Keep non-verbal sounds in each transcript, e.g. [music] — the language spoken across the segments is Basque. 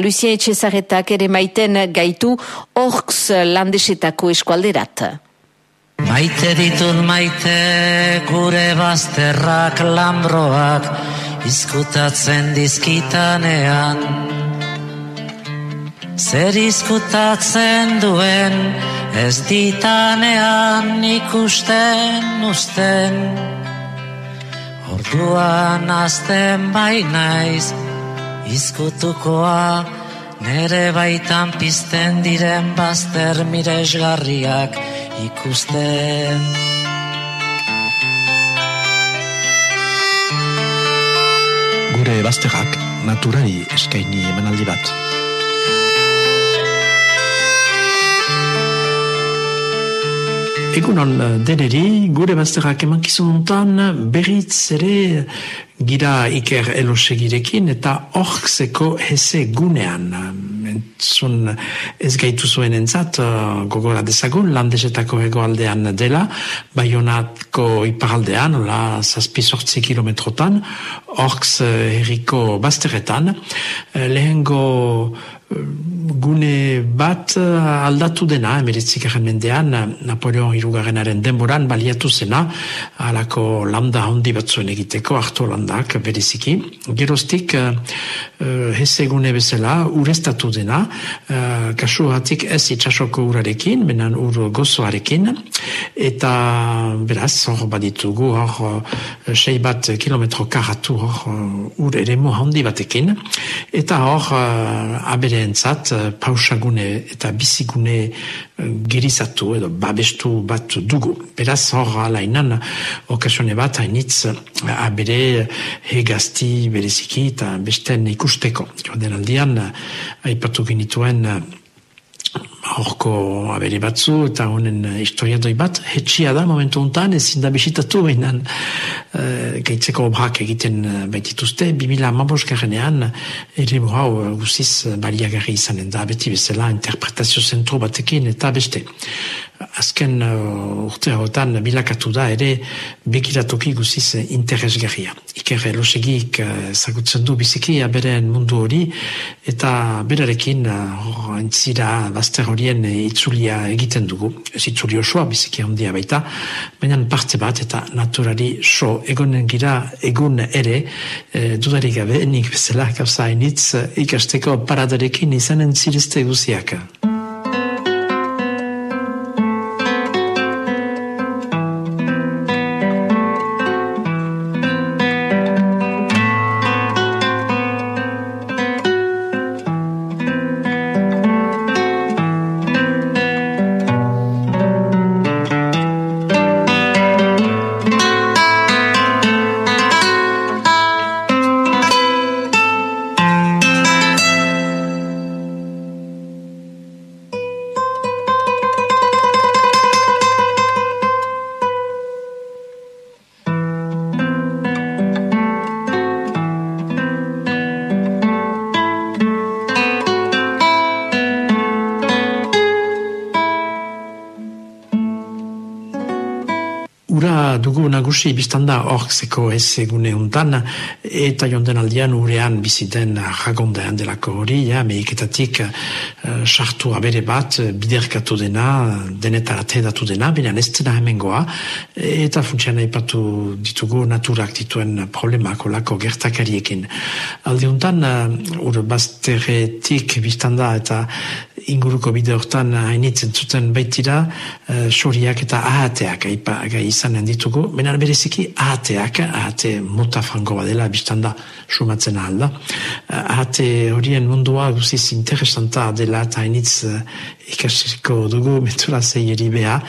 Lucia Etxezaretak ere maiten gaitu orks landesetako eskualderat. Maite ditut maite gure bazterrak lambroak izkutatzen dizkitanean Zer izkutatzen duen ez ditanean ikusten usten Orduan azten bainaiz izkutukoa nere baitan pizten diren bazter miresgarriak ikusten Gure bazterrak naturari eskaini emanaldi bat. Egunon deneri, gure bazterrak emankizuntan berriz ere gira iker elosegirekin eta orkseko heze gunean. Entzun ez gaitu zuen entzat, uh, gogora dezagun, landesetako egoaldean dela, baionatko iparaldean, la zazpi sortzi kilometrotan, orks uh, herriko bazteretan, uh, lehengo gune bat aldatu dena, emeritzik mendean, Napoleon irugarrenaren denboran baliatu zena, alako landa handi batzuen egiteko, hartu landak beriziki. Geroztik, uh, heze gune bezala, urestatu dena, uh, kasu hatik ez itxasoko urarekin, benan ur gozoarekin, eta beraz, hor baditugu, hor sei bat kilometro karatu, hor ur ere handi batekin, eta hor uh, abere entzat eh, pausagune eta bizigune eh, gerizatu edo babestu bat dugu. Beraz hor alainan okasione bat hainitz eh, abere hegazti bereziki eta besten ikusteko. Joden aldian, haipatu genituen horko abere batzu eta honen historiadoi bat, hetxia da momentu honetan, ezin da bisitatu behinan uh, gaitzeko obrak egiten baitituzte, 2000 amabos garenean, ere hau guziz baliagarri izanen da, beti bezala interpretazio zentro batekin eta beste azken uh, urte hauetan bilakatu da ere begiratoki guziz interesgarria. Iker elosegik uh, zagutzen du biziki beren mundu hori eta berarekin uh, entzira bazter horien itzulia egiten dugu. Ez itzuli osoa biziki handia baita, baina parte bat eta naturari so egonen gira egun ere e, dudarik gabe nik bezala gauza initz ikasteko paradarekin izanen zirizte guziak. Nagusi biztanda orkseko ez egune untan, eta jonden aldian urean biziten jagondean delako hori, ja, meiketatik uh, sartu abere bat, biderkatu dena, denetarat edatu dena, baina ez dena hemengoa, eta funtsian aipatu ditugu naturak dituen problemak olako gertakariekin. Aldi untan, uh, ur bazteretik biztanda eta inguruko bide hortan hainitzen zuten baitira, uh, soriak eta ahateak aipa izanen ditugu, baina bereziki ahateak, ahate mota frango badela, biztan da, sumatzen alda. Ahate horien mundua guziz interesanta dela eta hainitz uh, ikasiko dugu [laughs] metura zeieri beha,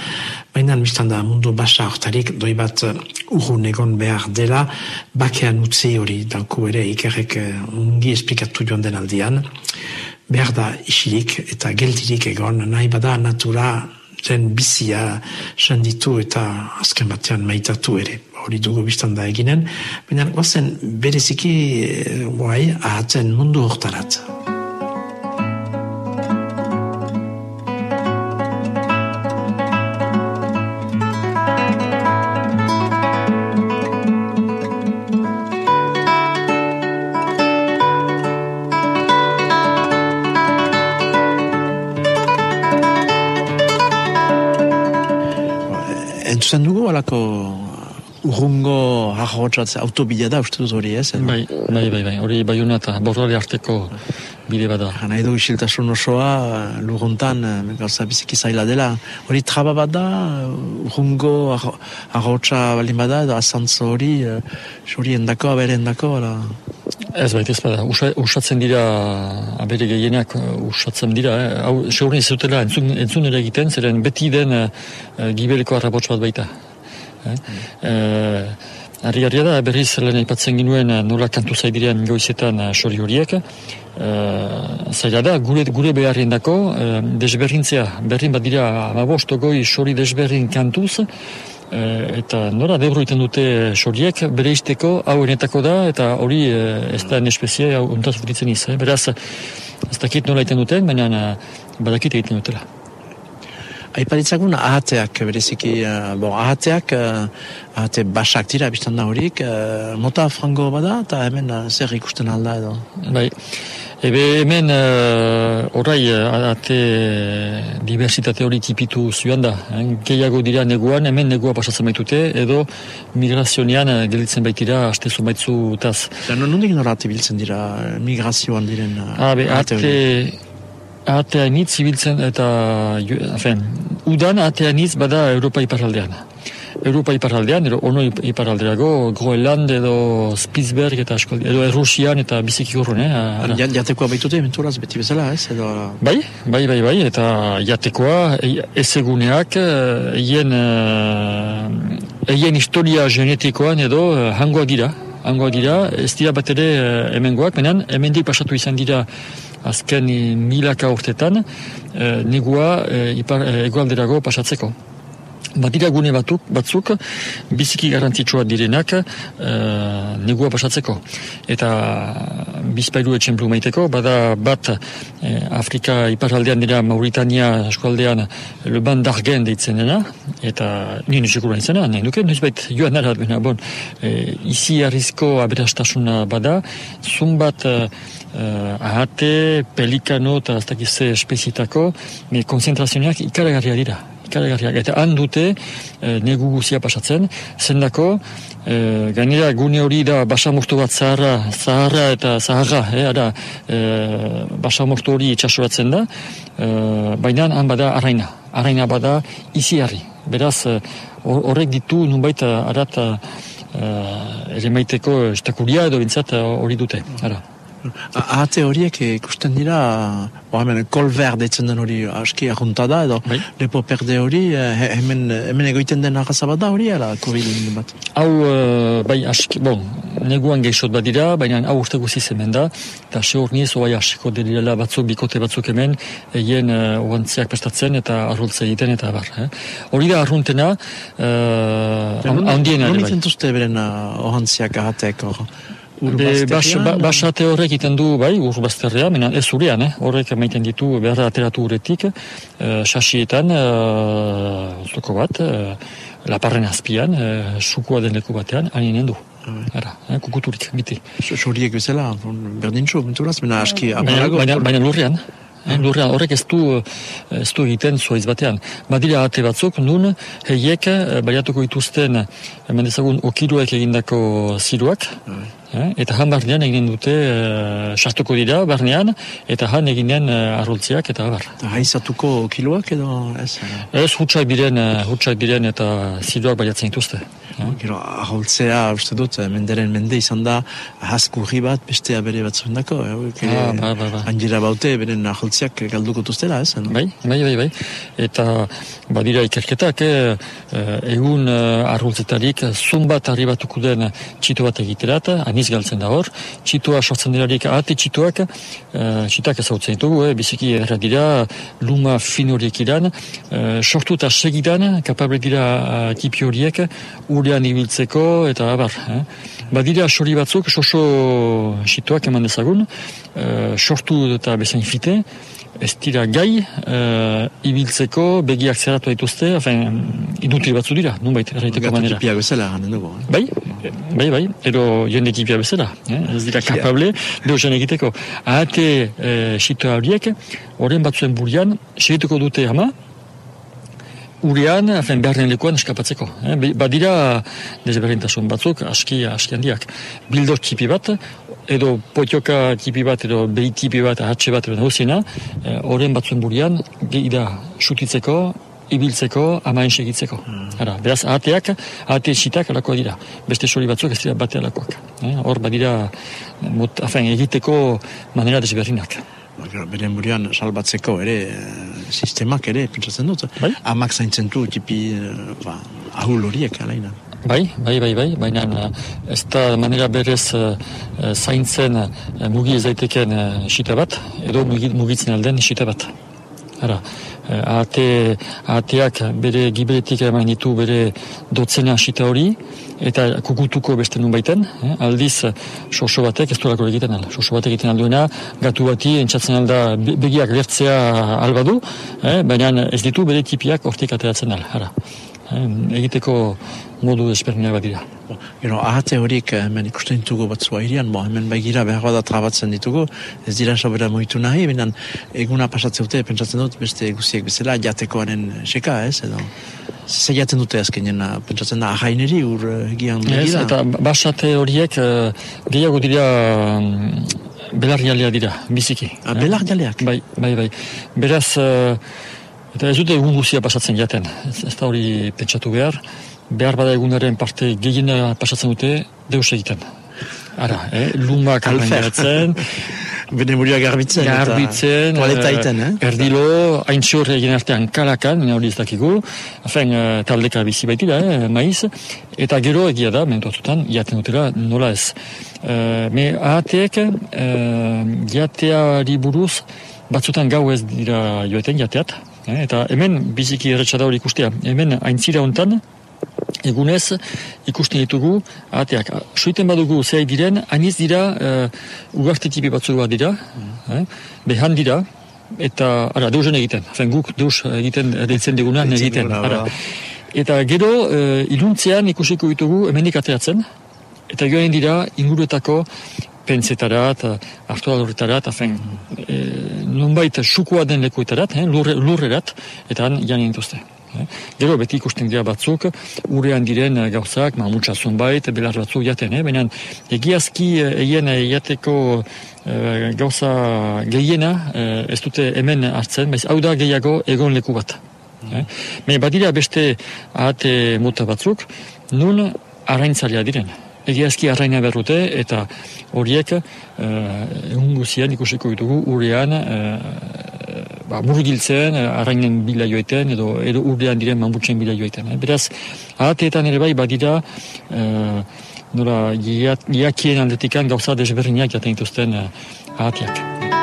baina biztan da mundu basa hortarik doi bat urrun egon behar dela, bakean utzi hori danku ere ikerrek ungi esplikatu joan den aldian, behar da isirik eta geldirik egon, nahi bada natura zen bizia senditu eta azken batean maitatu ere. Hori dugu biztan da eginen. Baina guazen bereziki guai eh, ahatzen mundu hortarat. Dugu, alako urrungo ahotsatzen autobila da, uste dut hori ez? Bai, bai, bai, bai, hori bai eta borrari arteko bide bada. Hana edo isiltasun osoa, luruntan, eh, gauza biziki zaila dela. Hori traba bat da, urrungo ahotsa balin bada, edo azantzo hori, eh, hori endako, abere endako, ala... Ez baita ez bada, usatzen dira, abere gehienak usatzen dira, eh? hau, segurin ez dutela entzun, entzun ere egiten, zeren beti den uh, gibeleko arrabots bat baita. Eh? Eh, Arri da, berriz lehen aipatzen ginuen eh, nola kantu zaidirean goizetan sori horiek. zaila da, gure, gure beharrien dako, desberrintzea, berrin bat dira, amabosto goi sori desberrin kantuz, eta nora debro iten dute soriek, bere izteko, hau enetako da, eta hori ez da nespezie, hau untaz futitzen iz. Beraz, ez dakit nola iten duten, baina badakit egiten dutela. Aiparitzagun ahateak bereziki, uh, bon, ahateak, uh, ahate basak dira biztan da horik, uh, mota frango bada eta hemen uh, zer ikusten alda edo? Bai, ebe hemen uh, orai ahate diversitate hori tipitu zuan da, gehiago dira neguan, hemen negua pasatzen baitute, edo migrazionean gelitzen baitira, haste zumaitzu taz. Ja, nondik norati biltzen dira migrazioan diren uh, ahate hori? Ateanitz zibiltzen eta afen, udan ateanitz bada Europa iparaldean. Europa iparaldean, edo ono iparaldeago, Groenland edo Spitzberg eta asko, edo Errusian eta biziki horren, eh? Jatekoa baitute, menturaz, beti bezala, ez? Edo... Bai, bai, bai, bai, eta jatekoa, ez eguneak, eien, eien historia genetikoan edo hangoa gira, hangoa gira, ez dira bat ere hemengoak, menen, hemendik pasatu izan dira azken milaka urtetan e, negua e, ipar, e, egualderago pasatzeko. Badira gune batuk, batzuk biziki garantzitsua direnak e, negua pasatzeko. Eta bizpailu etxemplu maiteko, bada bat e, Afrika iparaldean dira Mauritania eskualdean leban dargen deitzen dena, eta nien esekura izena, nahi duke, noiz bait joan nara, bon, e, izi arrizko aberastasuna bada, zumbat uh, ahate, pelikano eta ez dakize espezietako, me konzentrazioak ikaragarria dira. Ikaragarriak. Eta han dute uh, negu guzia pasatzen, zendako, uh, gainera gune hori da basamortu bat zaharra, zaharra eta zaharra, eh, ara, uh, basamortu hori itxasoratzen da, uh, baina han bada araina. Araina bada izi harri. Beraz, horrek ditu nunbait arat uh, ere maiteko estakuria edo bintzat hori dute. Ara. Ahate horiek ikusten dira, bo hemen kolver detzen den hori aski ahunta da, edo bai? lepo perde hori, eh, hemen, hemen egoiten den agaza bat da hori, ala kurilin bat? Hau, uh, bai, aski, bon, neguan geixot bat dira, baina hau urte guziz hemen da, eta se hor niez, oai asko direla batzuk, bikote batzuk hemen, egin uh, oantziak prestatzen eta arruntze egiten eta bar. Eh? Hori da arruntena, uh, handien ere bai. Beren uh, ohantziak ahatek hor? Basate horrek iten du, bai, urbazterrea, mena ez urean, eh? horrek emaiten ditu behar ateratu uretik, uh, sasietan, uh, bat, uh, laparren azpian, uh, sukua den leku batean, aninen du. Ara, eh, kukuturik, biti. Soriek bezala, berdin txo, menturaz, mena aski aparago. Baina, baina lurrean, eh, lurrean, horrek ez du, ez du egiten zuaiz batean. Badira ate batzuk, nun, heiek, baiatuko ituzten, hemen dezagun, okiruek egindako ziruak, Eh? Eta han barnean eginen dute uh, sartuko dira barnean, eta han eginen uh, arrultziak eta bar. Haizatuko kiloak edo ez? Ez hutsak biren, hutsak biren eta ziduak baiatzen dituzte. Eh? Gero, ahultzea, uste dut, menderen mende izan da, haskurri bat, bestea bere bat zuen dako. Eh? Ah, ba, ba, ba. Angira baute, beren ahultzeak galduko tuztela, ez? Bai, bai, bai, bai. Eta badira ikerketak, eh, egun arrultzetarik, zumbat arribatuko den txitu bat egiterat, aniz galtzen da hor, txitua sortzen dirarik ate txituak, uh, txituak ezautzen ditugu, eh, biziki erra dira, luma fin horiek iran, uh, sortu eta segidan, kapable dira uh, tipi horiek, urean ibiltzeko, eta abar. Eh. Badira sori batzuk, soso txituak eman dezagun, uh, sortu eta bezain fite, ez dira gai uh, ibiltzeko begiak zeratu dituzte, afen, inutil batzu dira, nun baita, erraiteko manera. Gatu tipiak bezala, dugu. Eh? Bai, bai, bai, edo jende tipia bezala, eh? ez dira kapable, deho jen egiteko. Ahate uh, horiek, horren batzuen burian, segituko dute ama, urean, afen behar den lekuan eskapatzeko. Eh? Badira, desberdintasun batzuk, aski, aski handiak. Bildo tipi bat, edo potioka tipi bat, edo behi tipi bat, ahatxe bat, edo horren eh, batzuen burian, gehi da, sutitzeko, ibiltzeko, amain segitzeko. Hmm. Ara, beraz, ahateak, ahate esitak alakoa dira. Beste sori batzuk ez dira bate alakoak. Eh? Hor, badira, mot, afen, egiteko manera desberdinak. Beren burian salbatzeko ere eh, sistemak ere, pentsatzen dut. Bai? Amak zaintzen du, tipi, eh, ba, ahul horiek, alaina. Bai, bai, bai, bai, baina eh, ez da manera berez zaintzen mugi ez daiteken uh, bat, edo mugitzen alden xita bat. Ara, ate, ateak bere giberetik eman ditu bere dotzena asita hori, eta kukutuko beste nun baiten, eh? aldiz soso batek ez duelako egiten al. Soso batek egiten alduena, gatu bati entzatzen alda begiak lertzea albadu, eh? baina ez ditu bere tipiak ortik ateratzen al. Ara. Eh? Egiteko modu desperdinak bat dira. Gero, ahate horiek eh, hemen ikusten ditugu batzua irian, bo, hemen baigira behar da trabatzen ditugu, ez dira sobera moitu nahi, benen eguna pasatzen dute, pentsatzen dut, beste guziek bezala, jatekoaren seka, ez, edo? Jaten dute azkenen, pentsatzen da, ahaineri ur egian begira? Ez, eta basate horiek uh, gehiago dira um, belarrialea dira, biziki. Ah, eh? belarrialeak? Bai, bai, bai. Beraz, uh, eta ez dute egun guzia pasatzen jaten, ez, ez da hori pentsatu behar, behar bada egunaren parte gehiena pasatzen dute, deus egiten. Ara, eh, lumak arrainatzen. [laughs] Bene muria garbitzen. Garbitzen. Toaleta iten, eh? Erdilo, hain zior egin artean kalakan, nina hori ez dakigu. Afen, uh, taldeka bizi baitira, eh, maiz. Eta gero egia da, mentuatutan, jaten dutela, nola ez. Uh, me ahateek, uh, jateari buruz, batzutan gau ez dira joeten, jateat. Eh, eta hemen, biziki erretxada hori ikustea, hemen aintzira hontan, egunez ikusten ditugu ateak. Suiten badugu zei diren, aniz dira uh, ugarte tipi batzuk bat dira, mm. eh? behan dira, eta ara, deusen egiten, fen guk deus egiten deitzen diguna egiten. Ara. Eta gero, uh, iluntzean ikusiko ditugu hemenik ateatzen, eta joan dira inguruetako pentsetarat, hartuadorretarat, afen, mm. e, nonbait sukoa den lekuetarat, eh, lurrerat, eta han jan Eh? Gero beti ikusten dira batzuk, urean diren eh, gauzak, ma mutsa zunbait, belar batzuk jaten, eh? baina egiazki eh, egien jateko gauza gehiena ez dute hemen hartzen, baiz hau da gehiago egon leku bat. Mm. Eh? badira beste ahate mota batzuk, nun araintzalia diren. Egiazki arraina berrute eta horiek uh, egun guzian ikusiko ditugu urean ba, murgiltzen, arrainen bila joeten, edo, edo urdean diren mambutzen bila joeten. Eh? Beraz, ahateetan ere bai, badira, eh, nola, iakien aldetikan gauza desberdinak jaten dituzten eh, ahateak.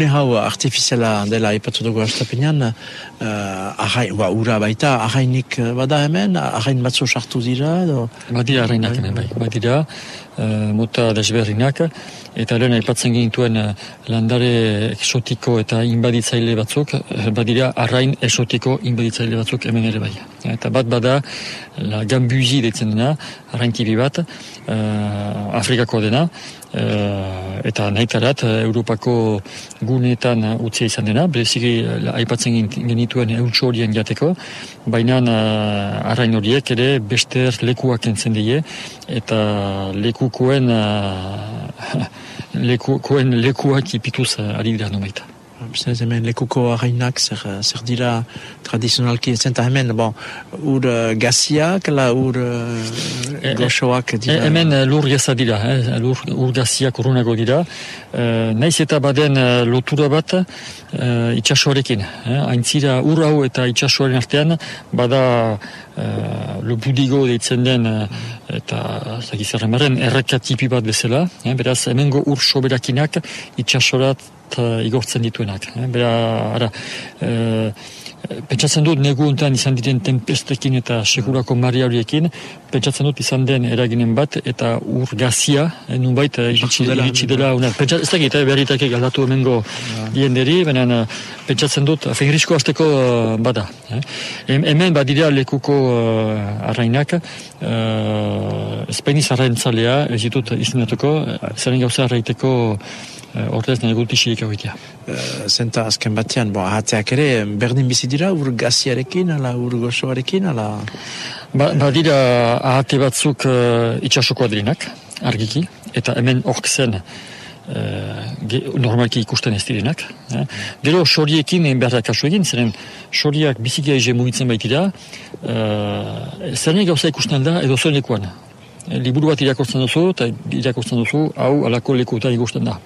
Gune hau artifiziala dela ipatu dugu astapenean, uh, ba, ura baita, ahainik eh, bada hemen, ahain batzu sartu dira, edo? Badira ahainak hemen, bai, badira, uh, mota desberdinak, eta lehen aipatzen gintuen uh, landare exotiko eta inbaditzaile batzuk, badira arrain exotiko inbaditzaile batzuk hemen ere bai. Eta bat bada, la gambuzi ditzen dena, arrain bat, uh, Afrikako dena, eta nahitarat uh, Europako gunetan uh, utzia izan dena, bereziki aipatzen genituen eutxo horien jateko, baina arrain horiek ere bester lekuak entzen die, eta lekukoen [laughs] lekukoen lekuak ipituz ari dira nomaita. Bistez hemen lekuko harainak zer, zer dira tradizionalki zenta hemen, bon, ur uh, gaziak, la ur uh, goxoak dira? E, hemen lur gaza dira, eh, lur, ur gaziak urunago dira. Uh, naiz eta baden lotura bat uh, itxasoarekin. Eh, aintzira ur hau eta itxasoaren artean, bada uh, lobudigo deitzen den eta zakizarren errekatipi bat bezala. Eh, beraz, hemengo ur soberakinak itxasorat igortzen dituenak. Eh? Bera, ara, uh, pentsatzen dut negu untan izan diren tempestekin eta segurako maria horiekin, pentsatzen dut izan den eraginen bat eta ur gazia, eh, nun baita eh, iritsi, iritsi dela. Una, pentsatzen, ez dakit, eh, berritak galdatu hemengo dienderi, baina pentsatzen dut, fengirisko azteko uh, bada. Eh. Hemen badira lekuko uh, arrainak, uh, Espainiz arraintzalea, ez ditut izenatuko, zaren gauza arraiteko uh, ordez nahi gultixik egitea. Uh, zenta azken batean, bo, ahateak ere, berdin bizi dira, ur gaziarekin, ala ur gozoarekin, ala... Ba, badira ahate batzuk uh, itxasoko adrinak, argiki, eta hemen ork zen, Uh, normalki ikusten ez direnak. Eh? Gero, soriekin egin behar da kasu egin, zeren soriak bizikia eze mugitzen baitira, uh, zeren gauza ikusten da edo zoen lekuan. liburu bat irakortzen duzu, eta irakortzen duzu, hau alako lekuetan ikusten da.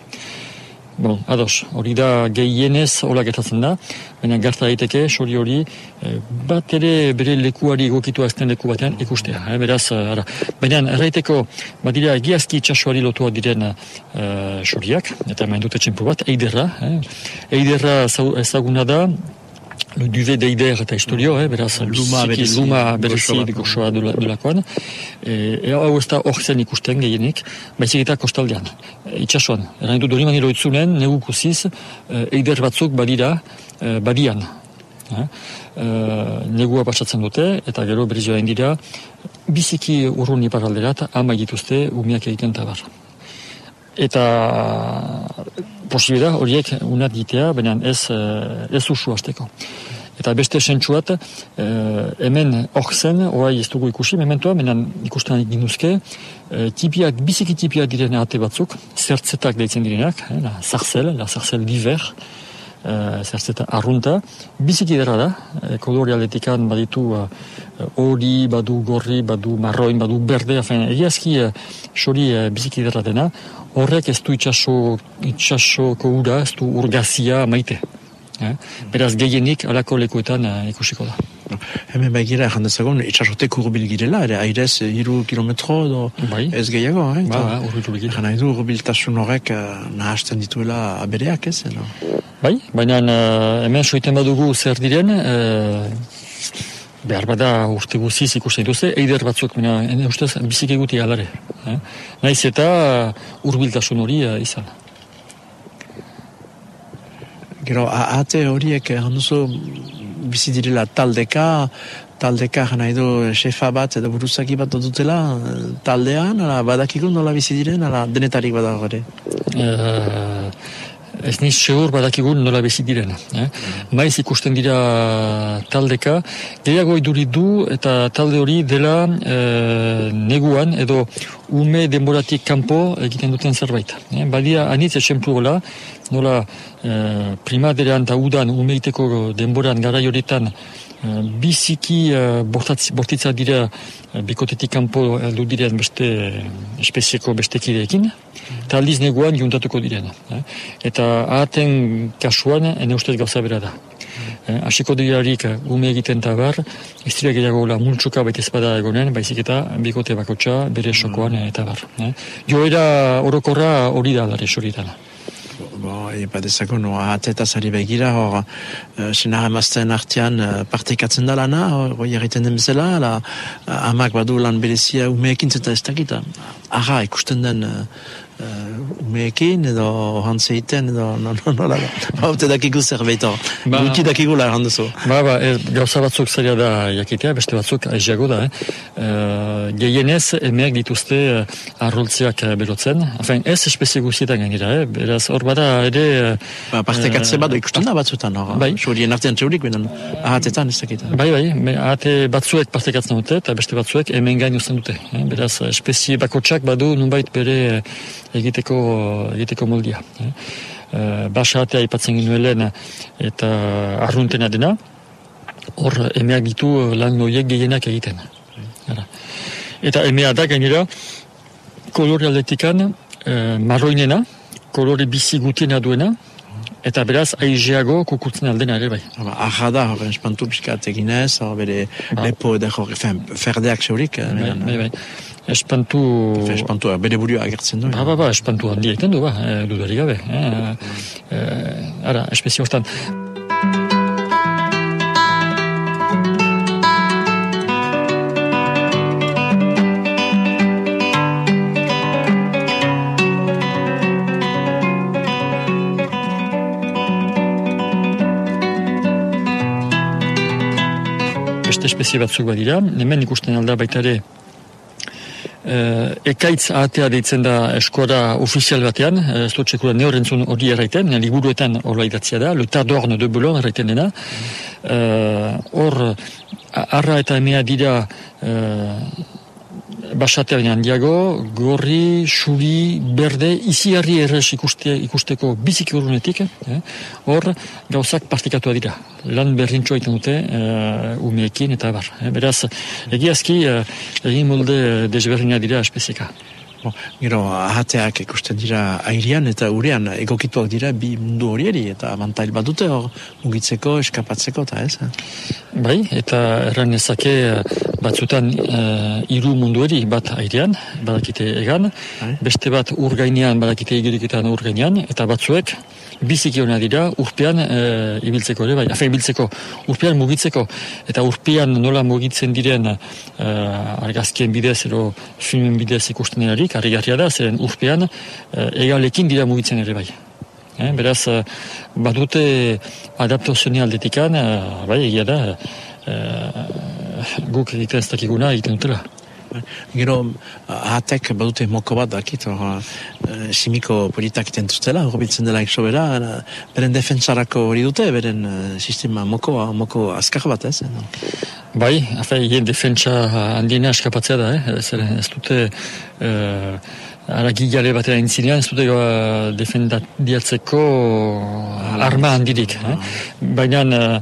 Bon, ados, hori da gehienez hola gertatzen da, baina gerta daiteke, sori hori, e, bat ere bere lekuari egokitu azten leku batean ikustea, eh, beraz, eh, ara. Baina erraiteko, badira egiazki itxasuari lotua diren uh, soriak, eta main dute txempu bat, eiderra, eh. eiderra ezaguna da, le duvet d'Eider eta historio, eh, beraz, luma berezi, luma berezi goxoa dulakoan. E, hau ez da hor zen ikusten gehienik, baizik eta kostaldean, e, itxasuan. Erain du dori manilo itzunen, negu kusiz, e, Eider batzuk badira, e, badian. Eh? E, negua pasatzen dute, eta gero berizioa dira, biziki urrun iparalderat, ama egituzte, umiak egiten tabar. Eta posibida horiek unat ditea, baina ez, eh, ez usu azteko. Eta beste sentsuat, e, hemen hor zen, orai ez dugu ikusi, mementoa, menan ikusten ginuzke, e, tipiak, biziki tipiak direne ate batzuk, zertzetak deitzen direnak, e, la zarzel, la zarzel diver, e, zertzeta arrunta, biziki dara da, e, kolori aletikan baditu hori, badu gorri, badu marroin, badu berde, afen, egiazki e, sori e, biziki dara dena, horrek ez du itxaso, itxasoko ura, ez du urgazia maite. Eh? Beraz gehienik alako lekuetan uh, ikusiko da. Hemen gira, egin dezagun, itxasotek urbil girela, ere airez iru kilometro edo bai. ez gehiago, eh? Ba, ba, urbil gira. Gana edu urbiltasun horrek uh, nahazten dituela abereak, ez? No? Bai, baina uh, hemen soiten badugu zer diren, uh, behar bada urte guziz ikusten duze, eider batzuk, ene ustez, bizik eguti alare. Eh? Naiz eta urbiltasun hori izan. Gero, ahate horiek, handuzu, bizi direla taldeka, taldeka jana edo xefa bat edo buruzaki bat dutela taldean, ala badakiko nola bizi diren, ala denetarik badago ere? Uh, ez niz segur badakigun nola bezi diren. Eh? Maiz ikusten dira taldeka, gehiago iduri du eta talde hori dela e, neguan edo ume denboratik kanpo egiten duten zerbait. Eh? Badia anitz esemplu gola, nola e, primaderean eta udan umeiteko denboran gara horietan Eh, biziki uh, bortitza dira uh, bikotetik kanpo aldu diren beste espezieko beste kideekin, eta aldiz neguan juntatuko diren. Eh? Eta ahaten kasuan, ene ustez gauza bera da. Eh, dirarik ume egiten tabar, ez dira gehiago la multsuka baita ezpada egonen, baizik eta bikote bakotxa bere sokoan eta bar. Eh? Joera orokorra hori da dara esoritan. Bo, epa dezako, no, ahateta zari begira, hor, uh, senar emazten artean uh, partekatzen da lana, hor, egiten den bezala, la, uh, amak badu lan berezia umeekin zeta ez dakita. Aha, ikusten den uh, umeekin edo hantzeiten edo no, no, no, haute [laughs] dakigu zerbait hor. Ba, Guki dakigu la handuzu. Ba, ba, e, gauza batzuk zaila da jakitea, beste batzuk aiziago da, eh? Uh, gehienez, emeak dituzte uh, arroltzeak uh, berotzen. Hafen, ez espezie guztietan gainera, eh? Beraz, hor bada ere... Uh, ba, partekatze uh, bat, ikusten da batzutan, hor? Bai. Xurien artean txurik, benen, ahatetan ez dakita. Bai, bai, me, ahate batzuek partekatzen dute, eta beste batzuek hemen gain uzten dute. Eh? Beraz, espezie bakotxak badu nunbait bere egiteko egiteko moldia. Eh? Uh, Basatea ipatzen ginuelen eta arruntena dena, hor emeak ditu lan noiek gehienak egiten. Ara. Eta emea da gainera, kolore aldetikan uh, marroinena, kolore bizi gutiena duena, Eta beraz, aizeago kukutzen aldena ere bai. Aja da, horren espantu piskat eginez, hor bere ba. lepo edo ferdeak zeurik. Eh, bai, bai, bai espantu... Efe, espantua, ah, bere burua agertzen du. Ba, eh? ba, ba, espantu handia egiten du, ba, eh, e, dudari gabe. E, ara, espezio hortan. espezie batzuk badira, hemen ikusten alda baita ere Uh, ekaitz ahatea deitzen da eskora ofizial batean, ez dut txekura neorentzun hori erraiten, liburuetan hori idatzia da, le tardorn de Boulon erraiten dena. Hor, uh, arra eta emea dira uh, basatea handiago, gorri, xuri, berde, izi harri errez ikuste, ikusteko biziki urunetik, eh? hor gauzak partikatua dira. Lan berrintxoa iten dute uh, umeekin eta bar. Eh? Beraz, egiazki uh, egin molde desberdina dira espezieka. Bo, gero, ahateak ikusten dira airean eta urean egokituak dira bi mundu horieri eta mantail bat dute hor mugitzeko, eskapatzeko eta ez? Eh? Bai, eta erran ezake batzutan uh, iru mundu eri bat airean, badakite egan, bai. beste bat ur gainean badakite igiriketan ur gainean, eta batzuek biziki hona dira urpean e, ibiltzeko ere, bai, afen ibiltzeko, urpean mugitzeko, eta urpean nola mugitzen diren e, argazkien bidez, ero filmen bidez ikusten erarik, harri da, zeren urpean e, egalekin dira mugitzen ere bai. E, beraz, badute adaptazioa aldetikan, bai, egia da, e, guk egiten ez dakiguna egiten dutela. Gero, ahatek badute moko bat dakit, uh, simiko politak iten dutela, horbitzen dela ikso bera, beren defentsarako hori dute, beren uh, sistema moko, moko azkar bat ez? No? Bai, afe, hien defentsa handiena eskapatzea da, eh? ez, ez dute... Uh, Ara gigale batera intzinean, ez dute uh, defendiatzeko arma handirik. Eh? Baina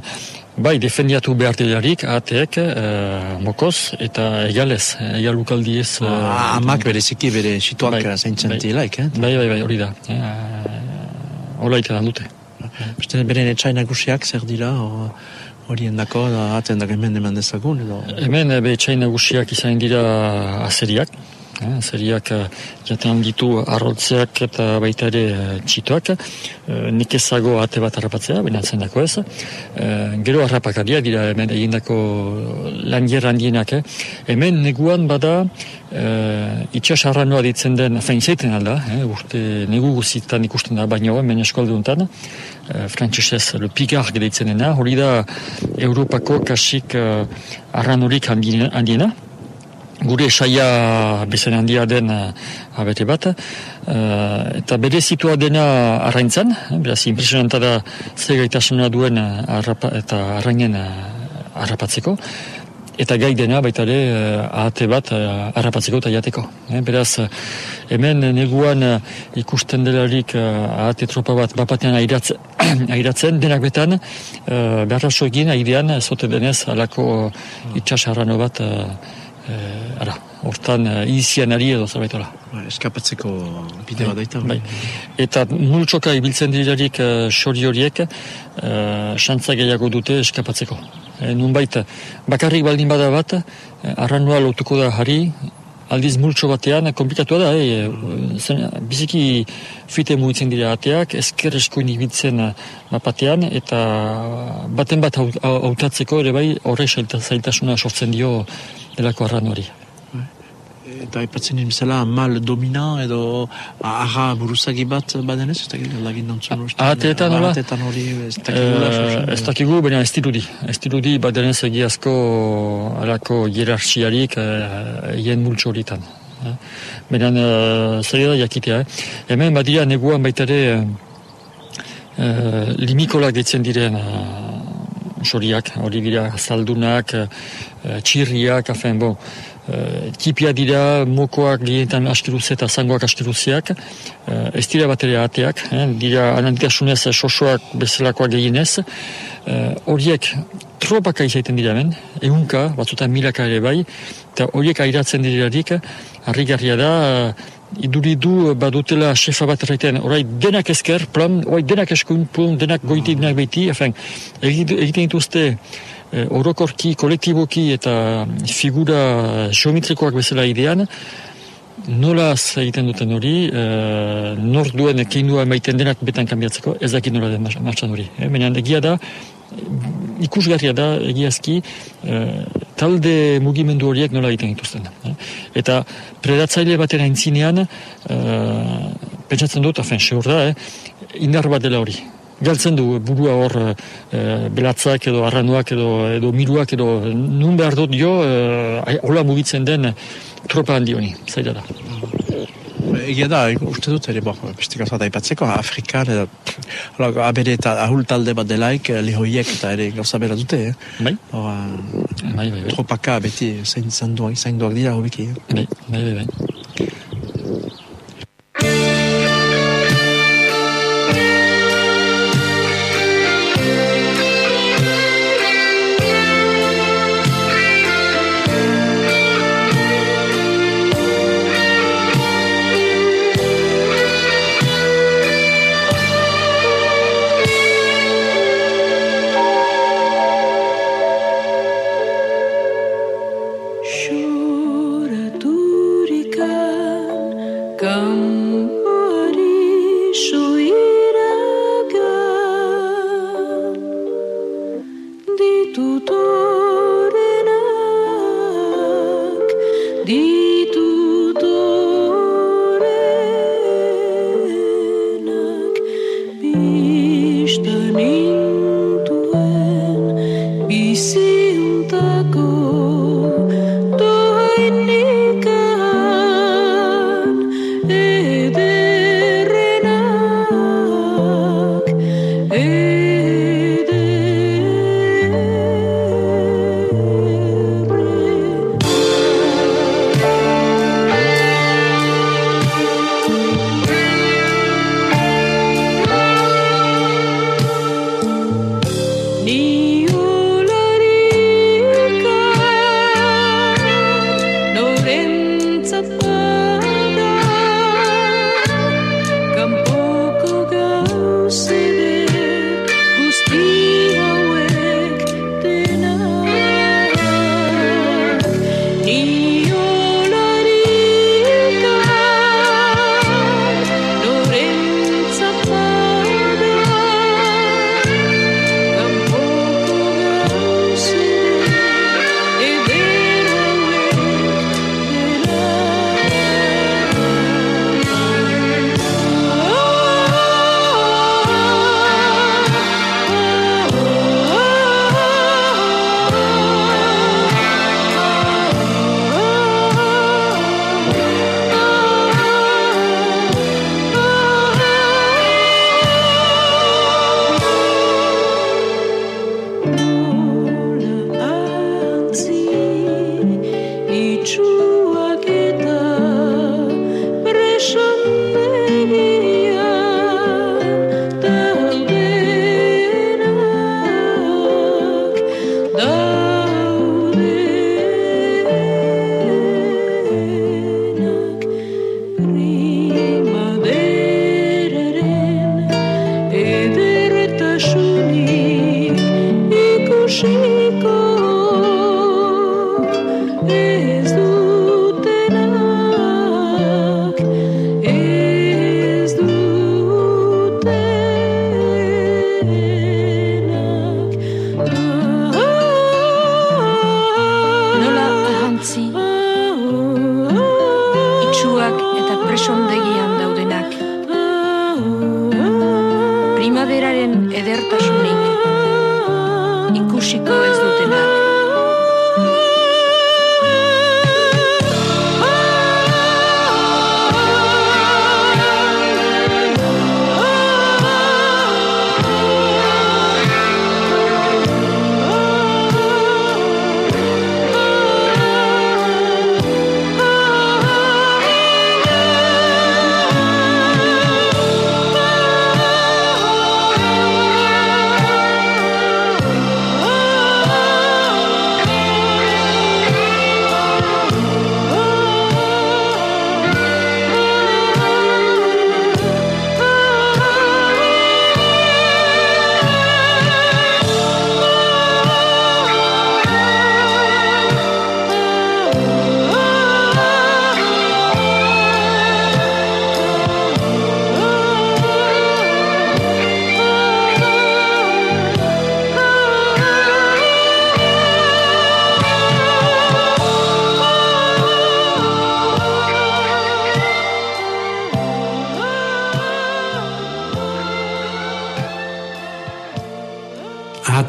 Bai, defendiatu behar dilarik, ateek, uh, mokoz, eta egalez, egalukaldi ez... Uh, ah, amak bereziki bere situak bai, zaintzen bai, eh? Bai, bai, bai, hori da. Eh? Uh, Ola ite dute. Beste beren etxain nagusiak zer dira, hori endako, aten da hemen eman dezagun, edo? Hemen, be etxain nagusiak izan dira azeriak, Eh, zeriak jaten ditu arrotzeak eta baita ere txituak, uh, nik ezago ate bat harrapatzea, benatzen dako ez. Uh, gero harrapakaria dira hemen egindako lan handienak. Eh. Hemen neguan bada uh, itxas harranoa ditzen den, fein zeiten alda, eh, urte negu guzitan ikusten da baino hemen eskolde duntan, uh, frantzesez le pigar gedeitzen dena, hori da Europako kasik uh, arranorik handiena, gure saia bezen handia den uh, abete bat, uh, eta bere zitua dena arraintzen, uh, beraz impresionanta da ze gaitasuna duen arrapa, eta arrainen uh, arrapatzeko, eta gai dena baita ere ahate bat uh, arrapatzeko eta jateko. Eh? Beraz, hemen neguan ikusten delarik ahate tropa bat bapatean airatzen, [clears throat] airatzen denak betan, uh, beharraso egin aidean, zote denez, alako uh, itxasarrano bat eh, ara, hortan uh, izian ari edo zerbait Ba, eskapatzeko bide bat daita. Bai. Eta multsoka ibiltzen dirarik uh, xori horiek, uh, xantza gehiago dute eskapatzeko. E, Nunbait, bakarrik baldin bada bat, arranua lotuko da hari, aldiz multso batean, komplikatu da, e, zen, biziki fite mugitzen dira ateak, ezker eskoin ibitzen mapatean, eta baten bat hautatzeko ere bai, horre zailtasuna sortzen dio delako arran hori. Eta ipatzen nien bezala mal domina edo aha buruzagi bat badenez, ez dakik lagin dantzun hori? Ahateetan hori ez dakik Ez dakik baina ez dirudi. Ez dirudi badenez egiazko alako hierarxiarik egin uh, multxo horitan. Uh, baina zer da jakitea, eh? hemen badira neguan baitare uh, limikolak ditzen diren soriak, hori dira zaldunak, uh, txirriak, afen, bon, uh, tipia dira mokoak gehienetan astiruz eta zangoak astiruziak, uh, ez dira bat ere ateak, eh, dira anantikasunez sosoak bezalakoak gehienez, horiek tropaka izaiten dira men, egunka, batzutan milaka ere bai, eta horiek airatzen dirarik, harri da, iduridu badutela sefa bat erraiten, orai denak esker, plan, orai denak eskuin, plan, denak goiti, denak beiti, efen, egiten dituzte eh, orokorki, kolektiboki eta figura geometrikoak bezala idean, nola egiten duten hori, eh, nor duen keindua maiten denak betan kanbiatzeko, ez dakit nola den martxan hori. Eh? egia da, ikusgarria da egiazki e, talde mugimendu horiek nola egiten dituzten. Eh? Eta predatzaile batera intzinean, e, pentsatzen dut, afen, seur da, eh? indar bat dela hori. Galtzen du burua hor e, belatzak edo arranuak edo, edo miruak edo nun behar dut jo e, hola mugitzen den tropa handi honi, zaila da. Egia da, uste dut ere, bo, beste gauza da ipatzeko, Afrikan, edo, abere eta ahul talde bat delaik, lihoiek eta ere gauza bera dute, eh? Bai? Ora, bai, bai, bai. Tropaka beti zain, zainduak, zainduak dira hobiki. Eh? Bai, bai, bai. bai. y sienta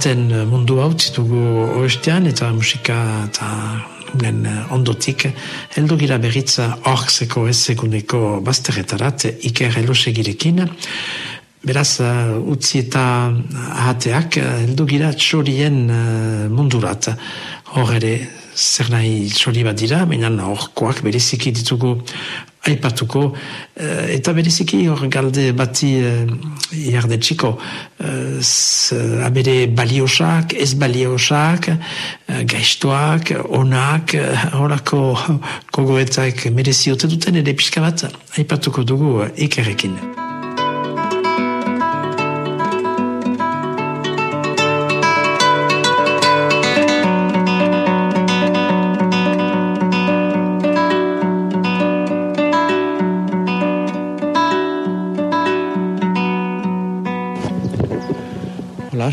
baten mundu hau zitugu oestean eta musika eta unen ondotik heldu gira berritza orkseko ez seguneko bazterretarat iker elosegirekin Beraz, uh, utzi eta ahateak, heldu gira txorien mundurat. Hor ere, zer nahi txori bat dira, baina horkoak bereziki ditugu aipatuko, uh, eta bereziki hor galde bati uh, jarde txiko, uh, abere baliosak, ez baliosak, gaiztoak, onak, horako kogoetak mereziote duten, ere pixka bat aipatuko dugu uh,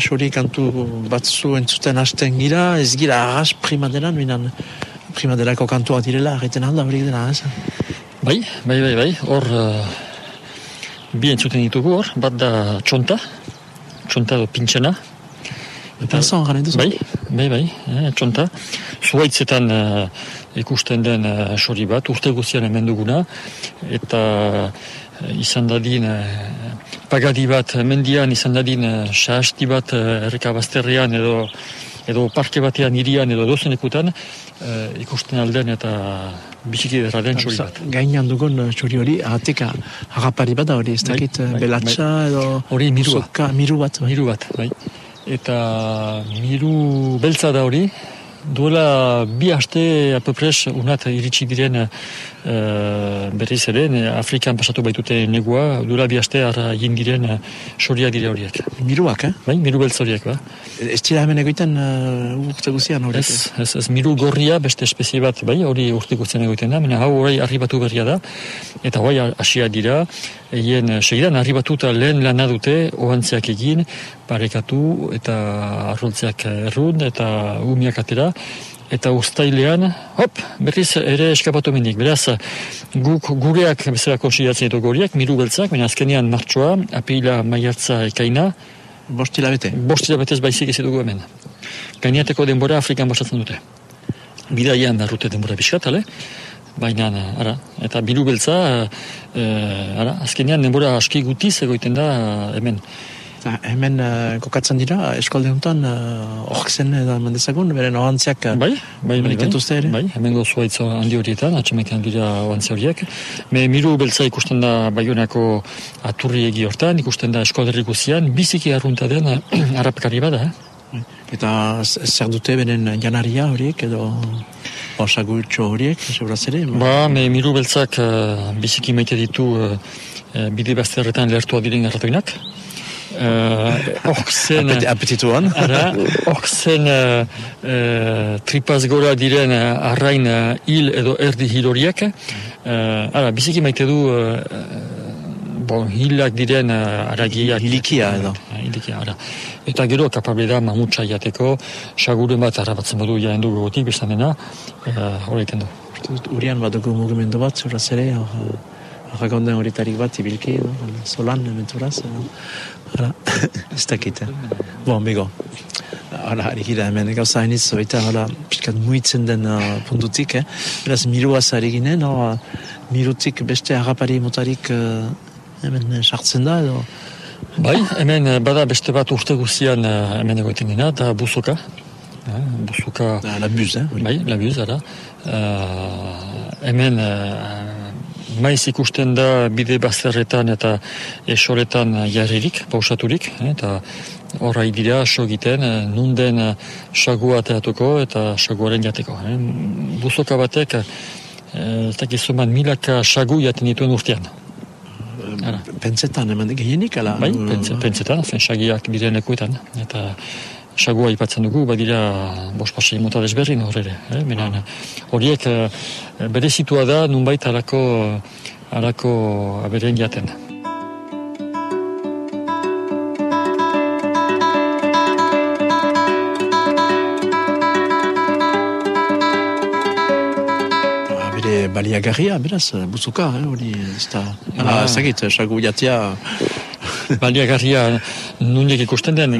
ikerrekin. hori kantu batzu entzuten hasten gira, ez gira arras primaderan, minan primaderako kantua direla, egiten alda hori dena, ez? Bai, bai, bai, bai, hor uh, bi entzuten ditugu hor, bat da txonta, txonta do pintxena. Eta zon garen duzu? Bai, bai, bai, eh, txonta. Zuaitzetan uh, ikusten den uh, sori bat, urte guzian hemen duguna, eta uh, izan dadin pagadi bat mendian izan dadin uh, sahasti bat uh, erreka bazterrean edo edo parke batean irian edo dozenekutan uh, ikusten alden eta biziki edera den txori bat. Gainan dugun txori hori, ahateka agapari bat da hori, ez bai, dakit bai, belatxa bai. edo hori miru, miru bat. Miru bat, bai. Eta miru beltza da hori, duela bi haste apopres unat iritsi diren uh, berriz ere, Afrikan pasatu baitute negua, dura bi aste arra egin diren uh, soria dire horiek. Miruak, eh? Bai, miru beltz horiek, ba. Ez tira hemen egoiten uh, urte guzian horiek? Ez, ez, ez, miru gorria beste espezie bat, bai, hori urte guzian egoiten da, mena hau hori arribatu berria da, eta hori asia dira, egin segidan arribatu eta lehen lana dute, ohantziak egin, parekatu eta arrontziak errun eta umiak atera, eta ustailean, hop, berriz ere eskapatu mendik. Beraz, guk gureak bezala konsideratzen ditu goriak, miru beltzak, baina azkenean martxoa, apeila maiatza ekaina. Bostila bete? Bostila betez baizik ez dugu hemen. Gainiateko denbora Afrikan bastatzen dute. Bidaian da rute denbora biskat, ale? Baina, ara, eta biru beltza, e, ara, azkenean denbora aski gutiz egoiten da hemen. Eta hemen uh, kokatzen dira, eskolde honetan, uh, orkzen edo mendezagun, beren ohantziak uh, bai, bai, bai, bai, bai, hemen gozu haitzo handi horietan, atxemetan dira ohantzi horiek. Me miru beltza ikusten da baionako aturri egi hortan, ikusten da eskolderrik guzian, biziki arrunta den [clears throat] harapkari bada. Eh? Eta zer dute beren janaria horiek edo osagutxo horiek, seguraz ere? Ba, me miru beltzak uh, biziki maite ditu uh, bide bazterretan lehertua diren erratoinak. Uh, Orkzen... Apetituan. Ara, orkzen uh, uh, tripaz gora diren arrain hil edo erdi hil horiek. Uh, ara, biziki maite du bon, hilak diren uh, aragiak. Hilikia edo. Hilikia, ara. Eta gero kapable da mamutsa jateko, saguren bat arrabatzen badu jaen dugu gotik, biztan dena, horreiten uh, du. Urian bat dugu mugimendu bat, zuraz ere, Arragonden horitarik bat, ibilki, no? solan, ementuraz. No? Hala, ez dakit. Bon, bigo. Hala, harikira hemen, gauza hainitz, oita, hala, piskat muitzen den uh, puntutik, eh? Beraz, miruaz harikinen, no? mirutik beste harrapari motarik uh, hemen sartzen da, edo? Bai, hemen bada beste bat urte guzian uh, hemen egoetan dena, da buzoka. Eh, buzoka... La buz, eh? Bai, la buz, ara. Uh, hemen... Uh, maiz ikusten da bide bazterretan eta esoretan jarririk, pausaturik, eh, eta horra dira so egiten, eh, nunden eh, sagua teatuko eta saguaren jateko. Buzoka batek, ez dakizuman milaka sagu jaten dituen urtean. Pentsetan, eman gehienik, ala? Bai, pentsetan, zen sagiak direnekuetan. Eta sagua ipatzen dugu, badira bospasei mota desberrin horre Eh? Ah. Horiek eh, bere situa da, nunbait alako, alako aberen jaten. Bere baliagarria, beraz, buzuka, eh? hori, ez da, ah. ez da, ez da, baliagarria nundiek ikusten den,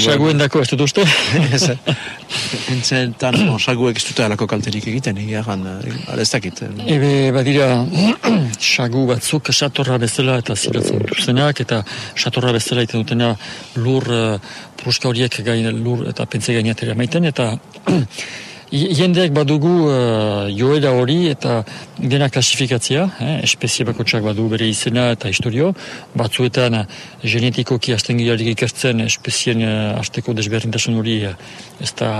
saguen dako ez dut uste. Entzentan, [laughs] saguek ez dute alako kalterik egiten, egiaran, ala ez dakit. eh. Ebe, badira, [clears throat] sagu batzuk satorra bezala eta zilatzen duzenak, eta satorra bezala iten dutena lur, uh, pruska horiek gain, lur eta pentsa gainatera maiten, eta [clears throat] jendeak badugu uh, joera hori eta dena klasifikatzia, eh, espezie bakotsak badu bere izena eta historio, batzuetan uh, genetikoki hasten girarik ikertzen espezien uh, hasteko desberdintasun hori uh, ez da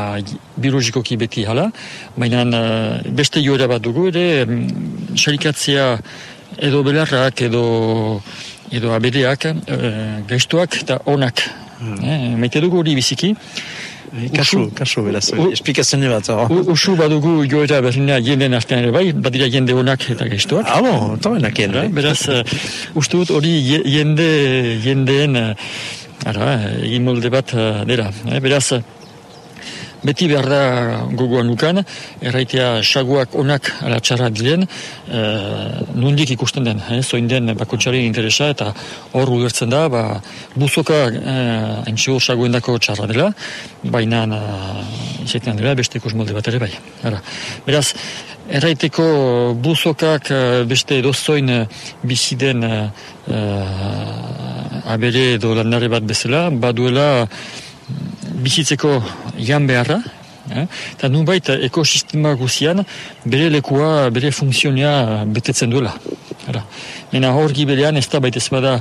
biologikoki beti hala, baina uh, beste joera bat dugu ere, mm, sarikatzea edo belarrak edo edo abereak, uh, gaiztuak eta onak. Eh, maite dugu hori biziki. Eh, Kasu, kasu, beraz, U- esplikazio bat. oh. Usu badugu joera berdina jenden artean ere bai, badira jende onak eta gaiztuak. Ah, bon, tobenak Ara, jen. beraz, uh, uste dut hori je- jende, jendeen, ara, egin molde bat dela. Eh, beraz, beti behar da gogoan nukan, erraitea saguak onak ala txarrak diren, uh, nundik ikusten den, eh, zoin den bakotxaren interesa, eta hor ulertzen da, ba, buzoka uh, haintxo saguendako txarra dela, baina izaiten dela beste ikus molde bat ere bai. Ara. Beraz, Erraiteko buzokak eh, beste edozoin eh, bizi den eh, eh, abere edo landare bat bezala, baduela bizitzeko jan beharra, eh? eta eh, ekosistema guzian bere lekua, bere funtzionia betetzen duela. Ara. Mena hor gibelean ez da baita bada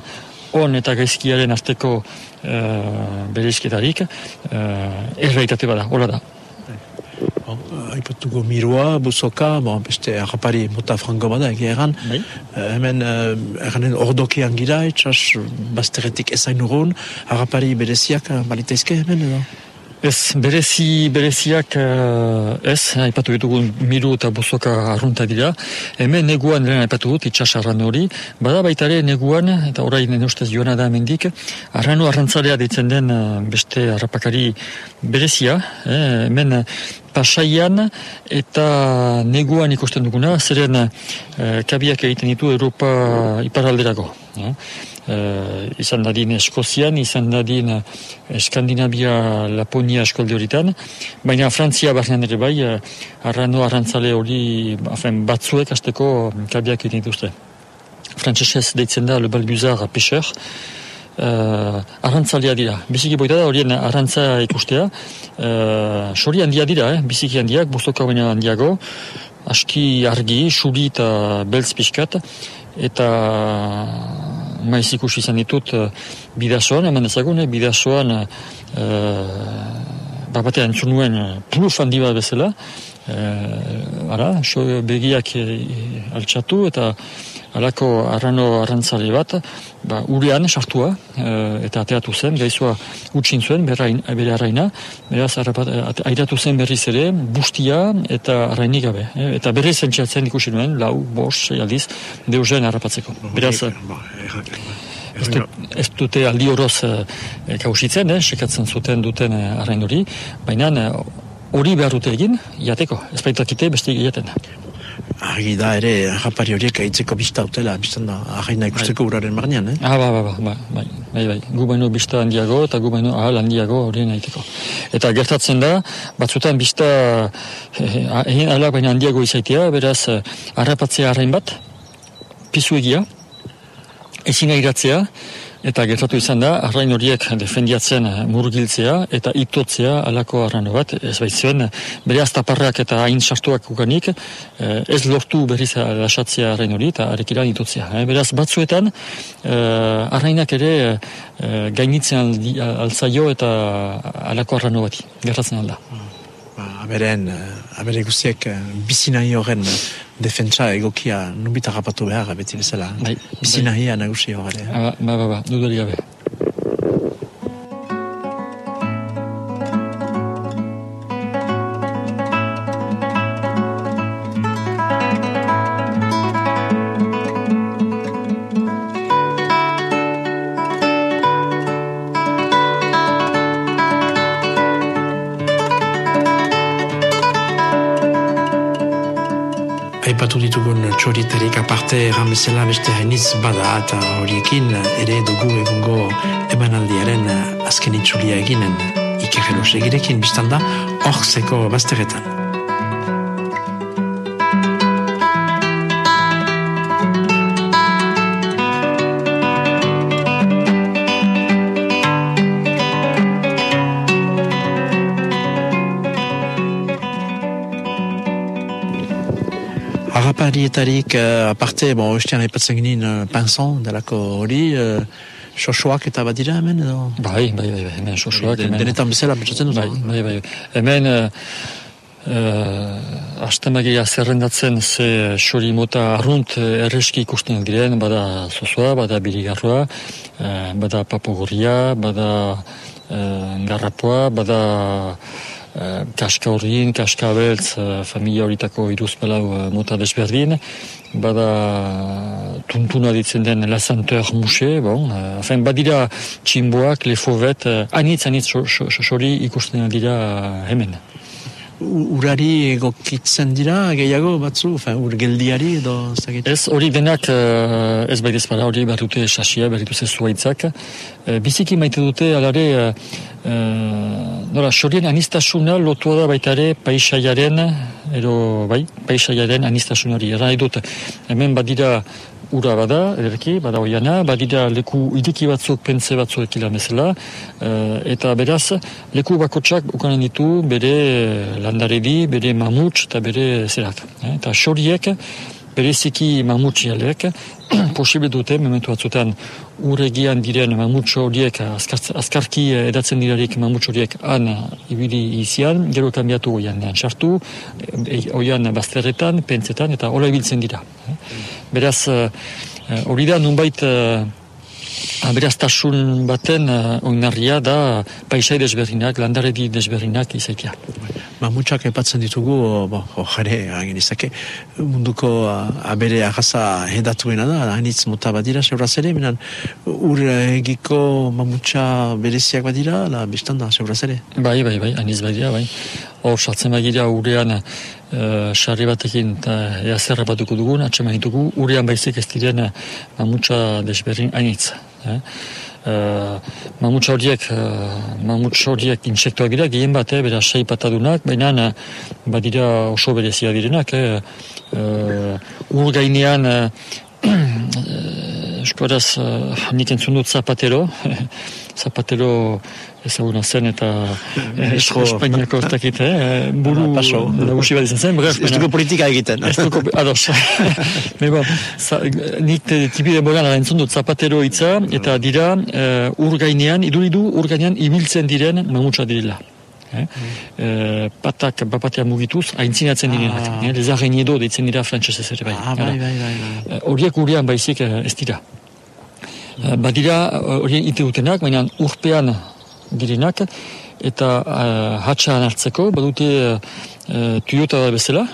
on eta gaizkiaren arteko uh, bere izketarik, uh, erraitate bada, hola da. Bon, aipatuko mirua, buzoka, bon, beste harrapari mota frango bada, egia egan. Bai. Eh, hemen, uh, eranen ordokean gira, etxas, bazterretik ezain urun, harrapari bereziak eh, balitaizke hemen, edo? Ez, berezi, bereziak uh, ez, aipatu ditugu miru eta bozoka arrunta dira. Hemen neguan lehen aipatu dut, itxasarran hori. Bada baita ere neguan, eta orain ustez joana da hemendik, arrano arrantzalea deitzen den uh, beste harrapakari berezia. Eh, hemen pasaian eta neguan ikusten duguna, zeren uh, kabiak egiten ditu Europa iparalderako. Eh? Uh, izan dadin Eskozian, izan dadin eh, Eskandinavia, Laponia eskolde horietan, baina Frantzia barnean ere bai, uh, arrano arrantzale hori afen, batzuek azteko kabiak egiten dituzte. Frantzesez deitzen da Le Balbuzar Pêcheur, uh, arrantzalea dira. Biziki boita da horien arrantza ikustea, uh, sori handia dira, eh? biziki handiak, buzoka baina handiago, aski argi, suri eta beltz pixkat, eta maiz ikusi izan ditut bidasoan, eman ezagun, eh? bidasoan uh, bat batean entzun nuen pluf handi bat bezala, uh, ara, so, begiak uh, altxatu eta alako arrano arrantzale bat, ba, urean sartua, eh, eta ateatu zen, gaizua utxin zuen, berrain, bere arraina, beraz, airatu zen berriz ere, bustia eta arrainik gabe. Eh, eta berriz zentxatzen ikusi nuen, lau, bos, aldiz, deuzen harrapatzeko. Beraz, errak- ez, dut, ez dute aldi horoz eh, kausitzen, eh, sekatzen zuten duten eh, arrain hori, baina hori behar dute egin, jateko, ez baitakite beste jaten. Argi da ere, harrapari horiek aitzeko bista utela, biztan da, arraina ikusteko uraren marnean, eh? Ah, ba, ba, ba, ba, bai, bai, bai. Gu baino bista handiago eta gu baino ahal handiago horien aiteko. Eta gertatzen da, batzutan bista eh, egin alak baina handiago izaitea, beraz, eh, harrapatzea arrain bat, pizu egia, ezin airatzea, eta gertatu izan da, arrain horiek defendiatzen eh, murgiltzea eta itotzea alako arraino bat, ez baitzuen, bere aztaparrak eta hain sartuak ukanik, eh, ez lortu berriz lasatzea arrain hori eta arekira itotzea. Eh? Beraz, batzuetan, arrainak ere eh, gainitzen aldi, alzaio eta alako arraino bati, gertatzen alda. Ba, aberen, eh, abere guztiek eh, bizi nahi horren eh, defentsa egokia nubita rapatu behar, beti bezala. Bai, Bizi bai. nahia nagusi horre. ba, ba, ba, dudari gabe. Ditugun txoritarik aparte erran bezala beste hainitz bada eta horiekin ere dugu egungo emanaldiaren azken itzulia eginen ikerrelo segirekin biztanda hor zeko. Haraparietarik uh, aparte, bon, ostean haipatzen ginen uh, Pinson delako hori, uh, xoxoak eta badira hemen edo? Bai, bai, bai, hemen xoxoak. Den, denetan bezala, betxatzen duzu? Bai, bai, bai. Hemen, uh, uh, astemagia zerrendatzen ze xori mota arrunt erreski ikusten diren, bada zozoa, bada biligarroa, uh, bada papogoria, bada uh, garrapoa, bada kaska horien, kaska beltz, uh, familia horitako iruzpelau uh, mota desberdin, bada tuntuna ditzen den la santeur mouche, bon, afen, badira tximboak, lefovet, uh, anitz, anitz, xori ikusten dira hemen urari egokitzen dira gehiago batzu, ur geldiari edo zagit? Ez, hori denak uh, ez baidez para hori dute sasia, berritu ze zuaitzak. Uh, biziki maite dute alare, uh, uh, nora, xorien anistasuna lotua da baitare paisaiaren, ero, bai, paisaiaren anistasunari. Era edut, hemen badira ura bada, ederki, bada oiana, badira leku ideki batzuk, pentze batzuk ekila mesela, uh, eta beraz, leku bakotsak ukanen ditu bere landaredi, bere mamuts eta bere zerak. Eh? Eta xoriek, bereziki mamutxialek, [clears throat] posible dute, momentu batzutan, uregian diren mamutxo horiek, azkarki edatzen dirarik mamutxo horiek han ibili izian, gero kambiatu oian sartu, e, oian bazterretan, pentsetan, eta hola ibiltzen dira. Beraz, eh, hori da, nunbait, eh, aberaztasun baten oinarria da paisai desberdinak, landaredi desberdinak izaitia. Mamutsak epatzen ditugu, bo, jare, agin izake, munduko uh, abere agaza hedatuena da, hainitz mota badira, seuraz ere, minan, ur egiko mamutsa bereziak badira, la biztan da, ere? Bai, bai, bai, hainitz badira, bai. Hor, sartzen bagira urean, Uh, sarri batekin eta ea zerra dugun, atxeman ditugu, urean baizik ez diren mamutsa desberdin hainitza. Eh? Uh, mamutsa horiek, uh, mamutsa horiek insektuak dira, gehien bat, eh, bera sei patadunak, baina badira oso berezia direnak, eh? uh, ur gainean, uh, eskoraz, uh, nik entzun dut zapatero, zapatero ezaguna zen eta [laughs] esko Espainiako dakit, eh? buru nagusi bat izan zen. Ez duko politika egiten. Ez duko, [laughs] ados. [laughs] Me bon, nik tipide bolan entzun dut zapatero itza eta dira uh, ur gainean, iduridu ur gainean ibiltzen diren mamutsa direla. Eh? Mm. Uh, patak bapatea mugituz, aintzinatzen direnak. Ah. Eh? Lezaren edo deitzen dira frantzesez ere bai. Ah, bai, bai, bai, bai. Horiek urian baizik ez dira. Mm. badira horien ite dutenak, baina urpean direnak, eta uh, hatxan hartzeko, badute uh, tuyota da bezala,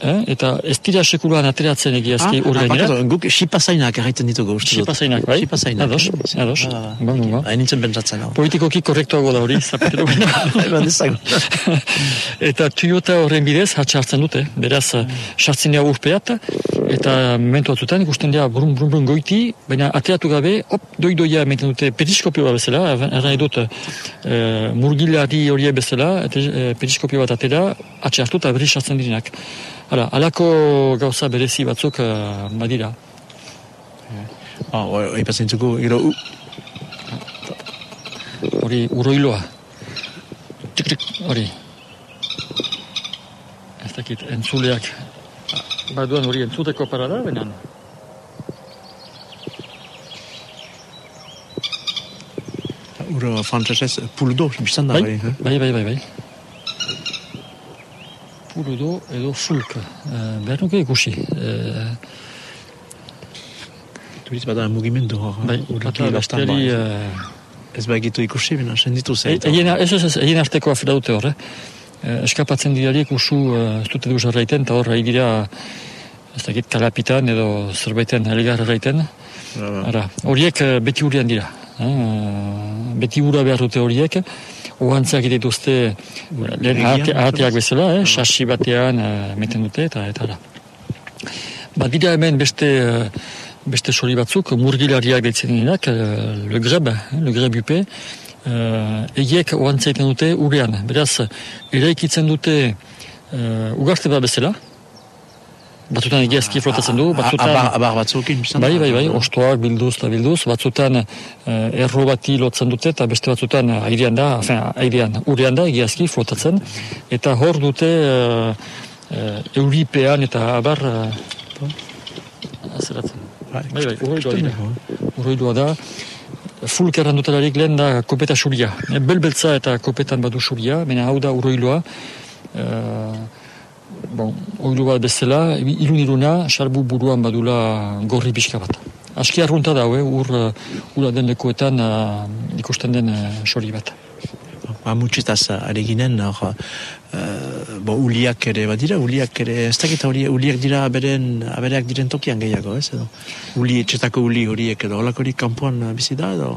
Eh? Eta ez dira sekuluan ateratzen egiazki ah, urgainera. Ah, guk xipazainak erraiten ditugu. Xipazainak, bai? Xipazainak. Ados, ados. Ba, ba, Hain nintzen pentsatzen. Politikoki korrektuago da hori, zapetero [laughs] [laughs] Eta Toyota horren bidez, hatxartzen dute. Beraz, sartzen dira urpeat, eta momentu batzutan ikusten dira brun, brun, brun goiti, baina ateratu gabe, hop, doi doia emaiten dute periskopio bat bezala, erran edut uh, murgilari horia bezala, uh, periskopio bat atera, atxartu eta berri sartzen direnak. Hala, alako gauza berezi batzuk uh, badira. Ah, hori pasen txuko, gero... Hori, uroiloa. Tik, tik, hori. Ez dakit, entzuleak. Baduan hori entzuteko parada, benan. Uro, frantzesez, puldo, biztan da, bai? Bai, bai, bai, bai puro edo, edo fulk. Uh, behar nuke ikusi. Uh, Turiz bada mugimendu hor. Bai, bata basteri... Uh, ez begitu ikusi, bina, senditu. Egin ez ez ez, egin arteko afera dute horre. Uh, eskapatzen dirariek usu, uh, ez dute duz arraiten, eta horra egira, ez dakit, kalapitan edo zerbaiten heligar arraiten. Horiek beti hurian dira. Uh, beti hura behar dute horiek uhantzak dituzte lehen ahateak bezala, eh, sasi batean uh, meten dute, eta eta da. Ba, dira hemen beste, beste sori batzuk, murgilariak deitzen dinak, le greb, le greb UP, uh, egiek oantzaiten dute urean. Beraz, eraikitzen dute uh, ugarte bat bezala, Batzutan egiazki flotatzen du, batzutan... Abar batzukin, bizan? Bai, bai, bai, ostoak bilduz eta bilduz, batzutan eh, erro bati lotzen dute, eta beste batzutan airean da, afen, airean, urean da egiazki flotatzen, eta hor dute uh, uh, euripean eta abar... Uh, azeratzen. Bai, bai, bai, urroidua dira. Urroidua da. Fulk errandutelarik lehen da kopeta suria. Belbeltza eta kopetan badu suria, mena hau da urroilua. Uh, bon, oilu bat bezala, irun iruna, sarbu buruan badula gorri pixka bat. Aski arrunta da, eh, ur, uh, ura den lekuetan uh, ikusten den uh, sori bat. Ba, mutxetaz ari ginen, uh, bo, uliak ere badira, uliak ere, ez dakit hori, uliak dira aberen, abereak diren tokian gehiago, ez edo? Uli, etxetako uli horiek edo, holak hori kanpoan bizi da edo?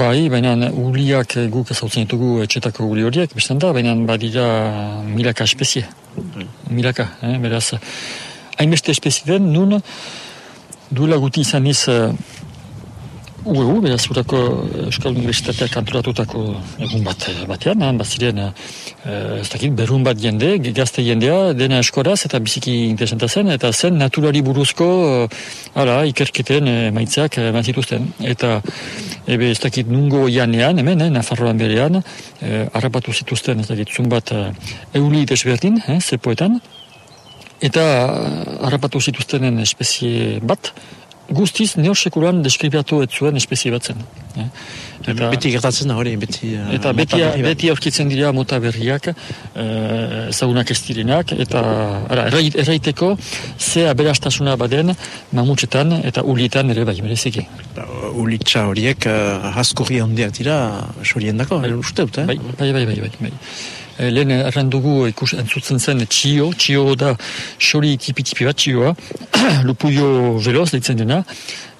Bai, baina uliak guk ezautzen ditugu etxetako uli horiek, bizten da, baina badira milaka espezie. Milaka, eh, beraz. Hainbeste espezie den, nun, duela guti izan iz, uh, UEU, beraz, urako Euskal Universitateak kantoratutako egun bat batean, han, baziren, uh, ez dakit, berun bat jende, gazte jendea, dena eskoraz, eta biziki interesanta zen, eta zen naturari buruzko, ara, ikerketen maitzeak uh, zituzten. Eta, ebe, ez dakit, nungo janean, hemen, eh, Nafarroan berean, uh, harrapatu zituzten, ez dakit, zumbat, euli desberdin, eh, zepoetan, eta harrapatu zituztenen espezie bat, guztiz neosekulan deskribiatu ez zuen espezie batzen. Eh? Eta, beti gertatzen da hori, beti... Uh, eta beti, beti aurkitzen dira mota berriak, uh, ez direnak, eta ara, erraiteko ze aberastasuna baden mamutsetan eta ulietan ere bai, mereziki. Ba, ulitza horiek uh, haskurri handiak dira, sorien dako, bai, uste dut, eh? Bai, bai, bai, bai, bai. Bai. Eh, lehen errandugu ikus entzutzen zen txio, txio da xori tipi-tipi bat txioa, lupuio veloz deitzen dena,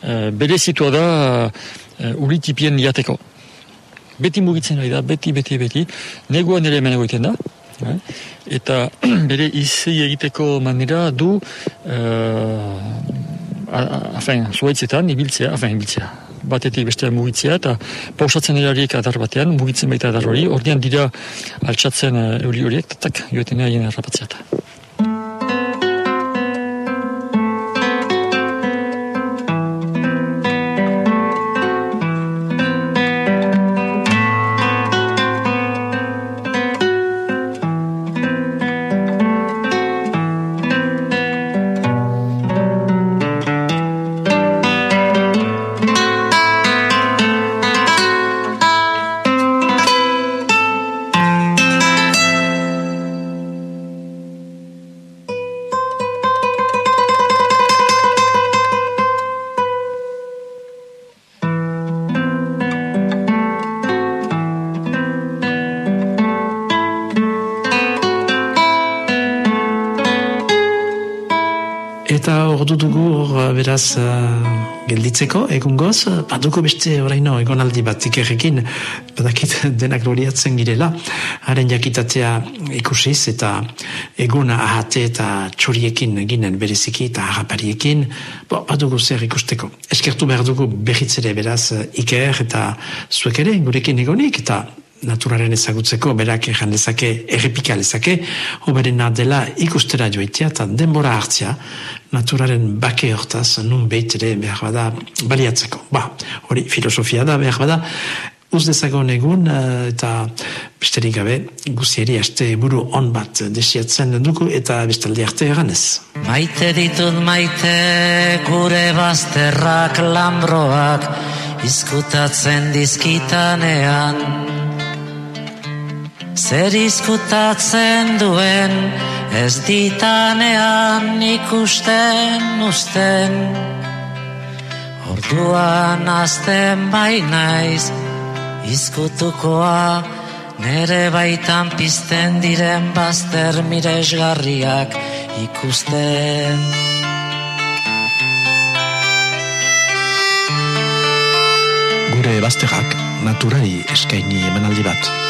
e, bere zitua da e, uri tipien jateko. Beti mugitzen da, beti, beti, beti, neguan ere hemen egoiten da, eta bere izi egiteko manera du, e, afen, zuaitzetan, ibiltzea, afen, ibiltzea, batetik beste mugitzea eta pausatzen erariek adar batean, mugitzen baita adar hori, ordean dira altxatzen uh, euri horiek, tak, joetan egin errapatzea beraz uh, gelditzeko, egun goz, baduko beste oraino egonaldi bat ikerrekin, badakit [laughs] denak loriatzen girela, haren jakitatea ikusiz eta eguna ahate eta txoriekin ginen bereziki eta harrapariekin, bo, badugu zer ikusteko. Eskertu behar dugu behitzere beraz iker eta zuek ere gurekin egonik eta naturaren ezagutzeko, berak ejan lezake, errepika lezake, hoberena dela ikustera joitea eta denbora hartzia, naturaren bake hortaz, nun behitere behar bada baliatzeko. Ba, hori filosofia da behar bada, uz dezagon egun eh, eta besterik gabe guzieri aste buru on bat desiatzen dugu eta bestaldi arte eganez. Maite ditut maite gure bazterrak lambroak izkutatzen dizkitanean Zer izkutatzen duen ez ditanean ikusten usten Orduan azten bainaiz izkutukoa nere baitan pizten diren bazter miresgarriak ikusten Gure bazterrak naturari eskaini emanaldi bat.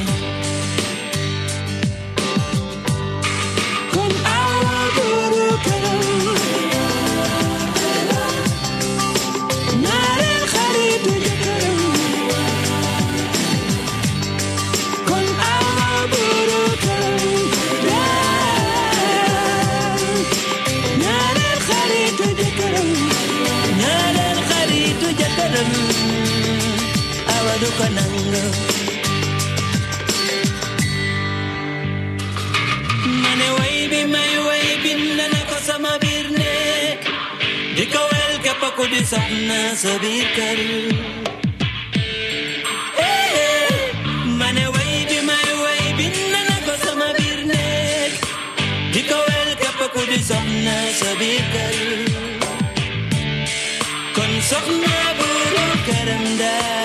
فقد سحنا صديق من ويبي ما ويبي إننا قسم بيرنك ديكا ويلك فقد سحنا صديق كن سحنا بورو كرم دار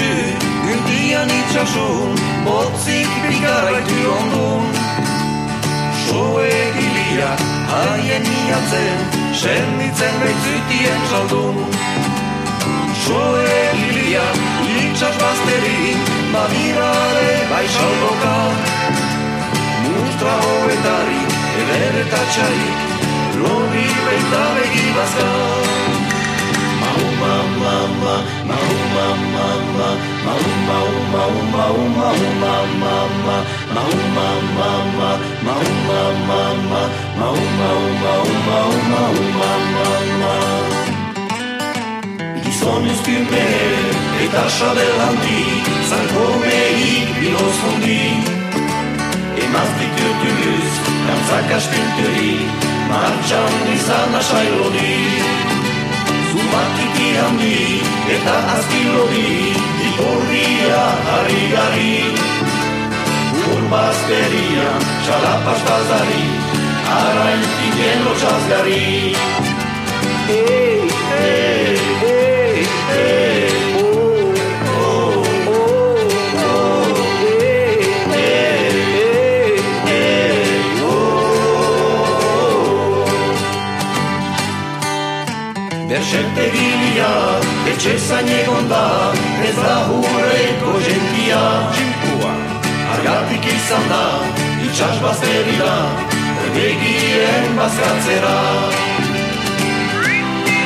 Il dia dichiò son, vuol significa la tua Show e lilia, hai in mia mente, senti sempre di ti assolvono Show e lilia, dicias masteri, ma mira lei vai socca Mui trovareri e Mamma mamma mamma mamma mamma mamma mamma mamma mamma mamma Chi Zumakiti handi eta azkilodi Ikorria harri-gari Urbazteria, xalapastazari Arain ginen lotxazgari Ei, hey, hey. Berxentegilia, etxe zain egon da, ez da hurreko gentia. Tximpua, argatik izan da, itxas bazterira, Begien bazkatzera